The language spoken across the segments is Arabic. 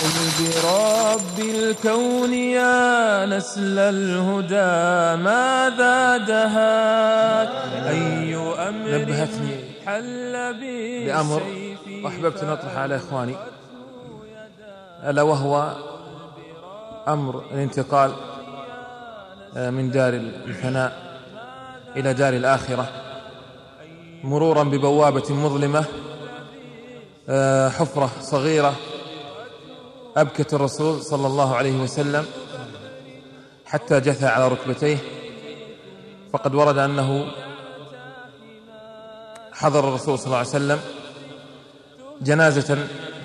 قل برب الكون يا نسل الهدى ماذا دهاك؟ أي أمر نبهتني حل بالسيف وأحببت أن أطرح على إخواني. ألا وهو أمر الانتقال آه، من دار الفناء إلى دار الآخرة. مرورا ببوابة مظلمة آه، حفرة صغيرة أبكت الرسول صلى الله عليه وسلم حتى جثى على ركبتيه فقد ورد أنه حضر الرسول صلى الله عليه وسلم جنازة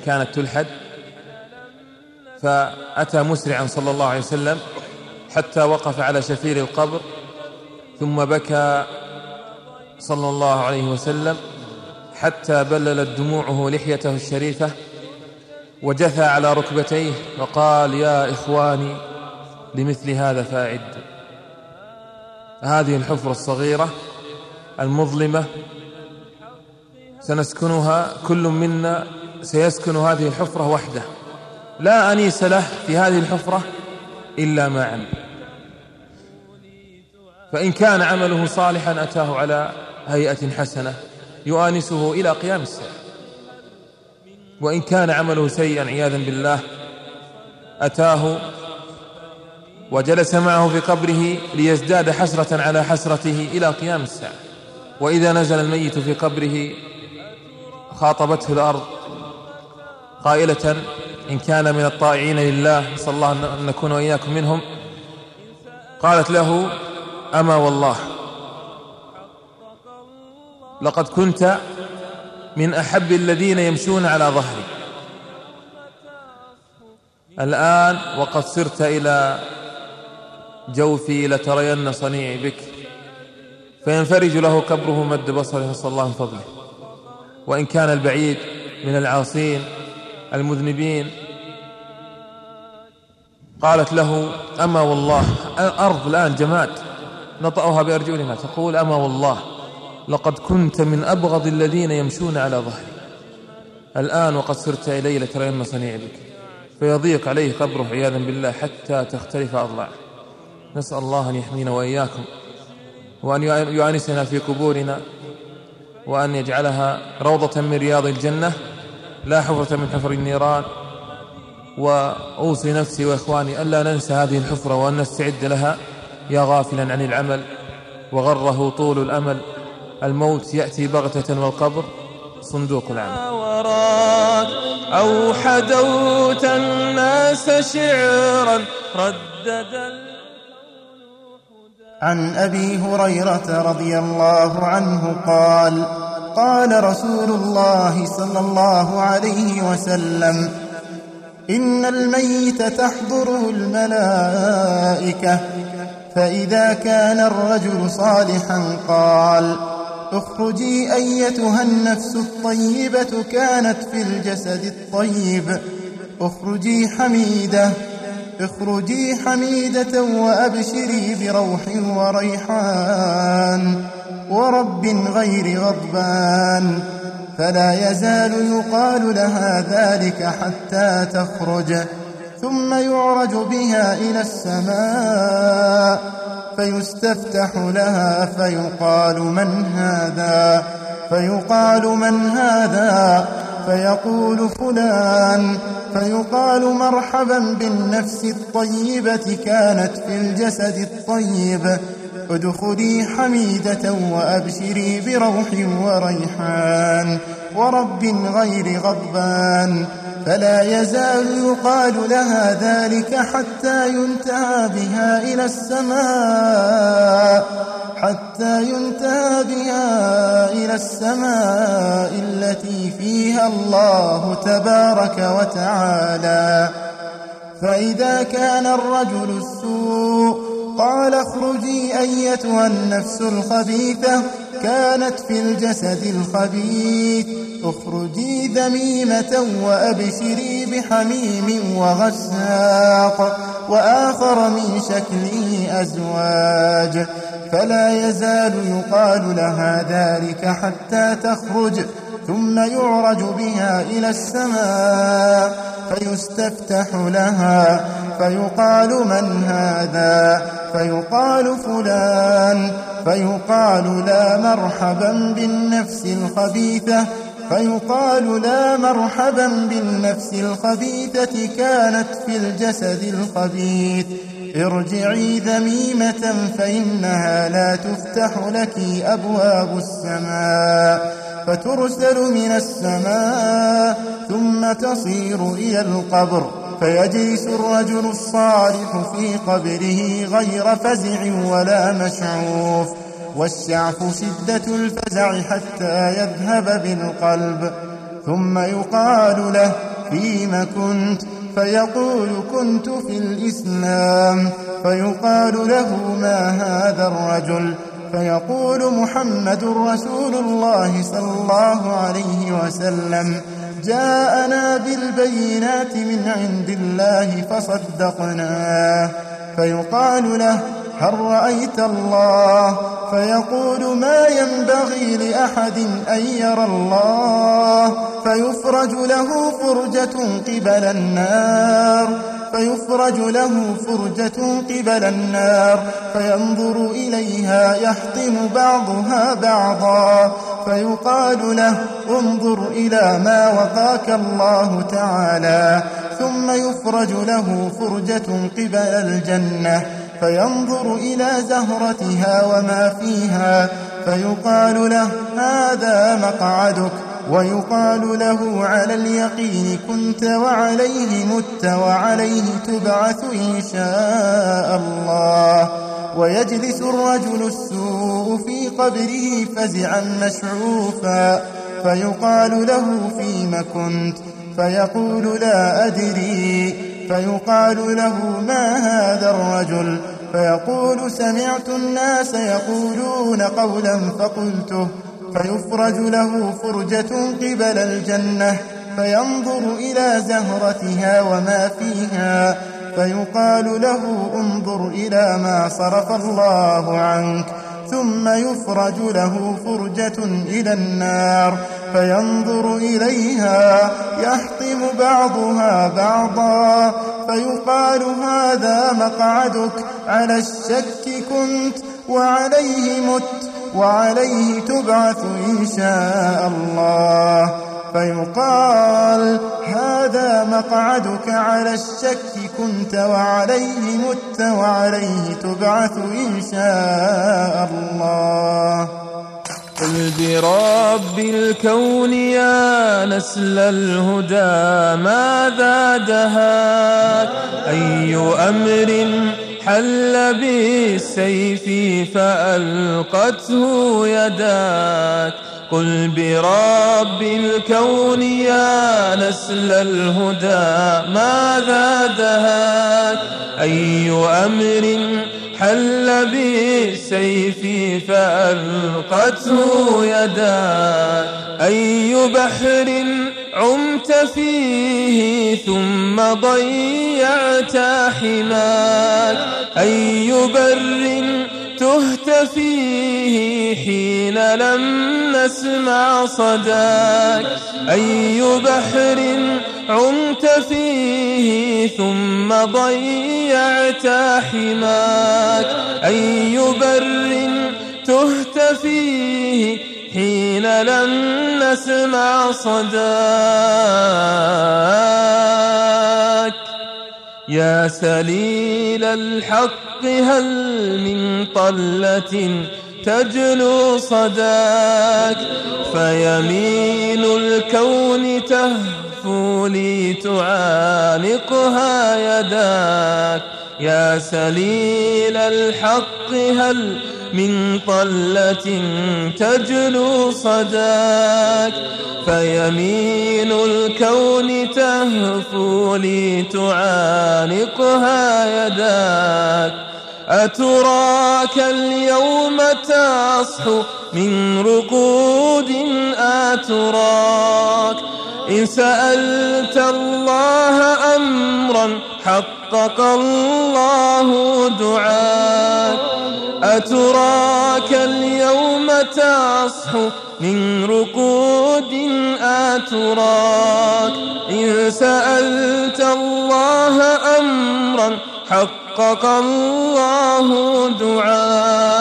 كانت تلحد فأتى مسرعا صلى الله عليه وسلم حتى وقف على شفير القبر ثم بكى صلى الله عليه وسلم حتى بللت دموعه لحيته الشريفة وجثى على ركبتيه وقال يا إخواني لمثل هذا فأعد. هذه الحفرة الصغيرة المظلمة سنسكنها كل منا سيسكن هذه الحفرة وحده. لا أنيس له في هذه الحفرة إلا عمل فإن كان عمله صالحا أتاه على هيئة حسنة يؤانسه إلى قيام الساعة. وإن كان عمله سيئا عياذا بالله أتاه وجلس معه في قبره ليزداد حسرة على حسرته إلى قيام الساعة. وإذا نزل الميت في قبره خاطبته الأرض قائلة إن كان من الطائعين لله صلى الله أن نكون وإياكم منهم. قالت له أما والله لقد كنت من أحب الذين يمشون على ظهري. الآن وقد صرت إلى جوفي لترين صنيعي بك فينفرج له كبره مد بصره نسأل الله من فضله. وإن كان البعيد من العاصين المذنبين. قالت له أما والله الأرض الآن جماد نطأها بأرجلنا تقول أما والله. لقد كنت من أبغض الذين يمشون على ظهري. الآن وقد صرت إلي لترين صنيع بك. فيضيق عليه قبره عياذا بالله حتى تختلف أضلاعه. نسأل الله أن يحمينا وإياكم وأن يؤانسنا في قبورنا وأن يجعلها روضة من رياض الجنة لا حفرة من حفر النيران. وأوصي نفسي وإخواني ألا ننسى هذه الحفرة وأن نستعد لها يا غافلا عن العمل وغره طول الأمل. الموت يأتي بغتة والقبر صندوق العمل. وراك؟ أو حدوت الناس شعرا ردد عن أبي هريرة رضي الله عنه قال قال رسول الله صلى الله عليه وسلم إن الميت تحضره الملائكة فإذا كان الرجل صالحا قال اخرجي أيتها النفس الطيبة كانت في الجسد الطيب. اخرجي حميدة اخرجي حميدة وأبشري بروح وريحان ورب غير غضبان. فلا يزال يقال لها ذلك حتى تخرج ثم يعرج بها إلى السماء. فيستفتح لها فيقال من هذا فيقال من هذا فيقول فلان فيقال مرحبا بالنفس الطيبة كانت في الجسد الطيب ادخلي حميدة وأبشري بروح وريحان ورب غير غضبان. فلا يزال يقال لها ذلك حتى ينتهى بها إلى السماء حتى ينتهى بها إلى السماء التي فيها الله تبارك وتعالى. فإذا كان الرجل السوء قال اخرجي أيتها النفس الخبيثة كانت في الجسد الخبيث. اخرجي ذميمة وأبشري بحميم وغساق وآخر من شكله أزواج. فلا يزال يقال لها ذلك حتى تخرج ثم يعرج بها إلى السماء فيستفتح لها فيقال من هذا؟ فيقال فلان. فيقال لا مرحبا بالنفس الخبيثة فيقال لا مرحبا بالنفس الخبيثة كانت في الجسد الخبيث. ارجعي ذميمة فإنها لا تفتح لك أبواب السماء فترسل من السماء ثم تصير إلى القبر. فيجلس الرجل الصالح في قبره غير فزع ولا مشعوف والشعف شدة الفزع حتى يذهب بالقلب. ثم يقال له فيم كنت؟ فيقول كنت في الإسلام. فيقال له ما هذا الرجل؟ فيقول محمد رسول الله صلى الله عليه وسلم. جاءنا بالبينات من عند الله فصدقناه فيقال له هل رأيت الله؟ فيقول ما ينبغي لأحد أن يرى الله. فيفرج له فرجة قبل النار. فيفرج له فرجة قبل النار. فينظر إليها يحطم بعضها بعضا. فيقال له انظر إلى ما وقاك الله تعالى. ثم يفرج له فرجة قبل الجنة. فينظر إلى زهرتها وما فيها. فيقال له هذا مقعدك. ويقال له على اليقين كنت وعليه مت وعليه تبعث إن شاء الله. ويجلس الرجل السوء في قبره فزعا مشعوفا فيقال له فيم كنت؟ فيقول لا أدري. فيقال له ما هذا الرجل؟ فيقول سمعت الناس يقولون قولا فقلته. فيفرج له فرجة قبل الجنة فينظر إلى زهرتها وما فيها. فيقال له انظر إلى ما صرف الله عنك ثم يفرج له فرجة إلى النار فينظر إليها يحطم بعضها بعضا فيقال هذا مقعدك على الشك كنت وعليه مت وعليه تبعث إن شاء الله. فيقال هذا مقعدك على الشك كنت وعليه مت وعليه تبعث إن شاء الله. قل برب الكون يا نسل الهدى ماذا دهاك أي أمر حل بالسيف فألقته يداك؟ قل برب الكون يا نسل الهدى ماذا دهاك أي أمر حل بالسيف فألقته يداك أي بحر عمت فيه ثم ضيعت حماك أي بر تهت فيه حين لم نسمع صداك. أي بحر عمت فيه ثم ضيعت حماك. أي بر تهت فيه حين لم نسمع صداك. يا سليل الحق هل من طلة تجلو صداك؟ فيمين الكون تهفو لي تعانقها يداك. يا سليل الحق هل من طلة تجلو صداك فيمين الكون تهفو لي تعانقها يداك أتراك اليوم تصحو من رقود أتراك إن سألت الله أمرا حقق الله دعاك أتراك اليوم تصحو من رقود أتراك. إن سألت الله أمرا حقق الله دعاك.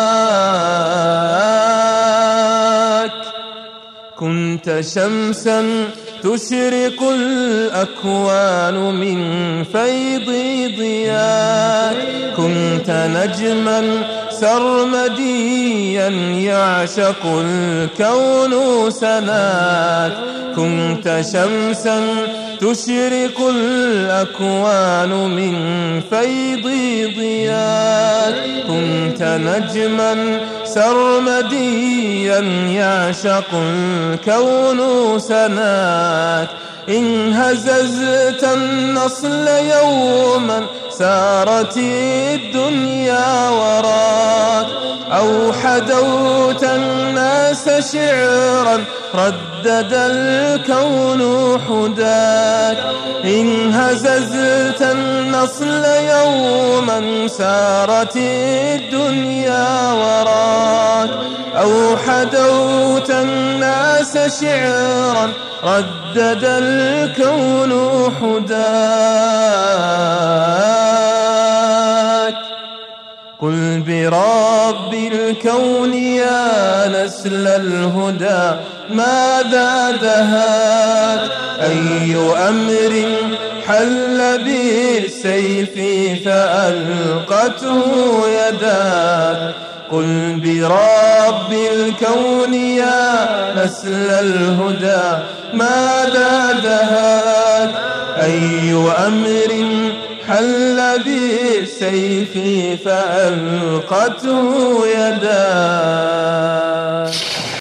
كنت شمسا تشرق الأكوان من فيض ضياك كنت نجما سرمديا يعشق الكون سناك كنت شمسا تشرق الأكوان من فيض ضياك كنت نجما سرمديا يعشق الكون سناك إن هززت النصل يوما سارت الدنيا وراك أو حدوت الناس شعرا ردد الكون حداك إن هززت النصل يوما سارت الدنيا وراك. أو حدوت الناس شعرا ردد الكون حداك قل برب الكون يا نسل الهدى. ماذا دهاك أي أمر حل بالسيف فألقته يداك؟ قل برب الكون يا نسل الهدى ماذا دهاك أي أمر حل بالسيف فألقته يداك؟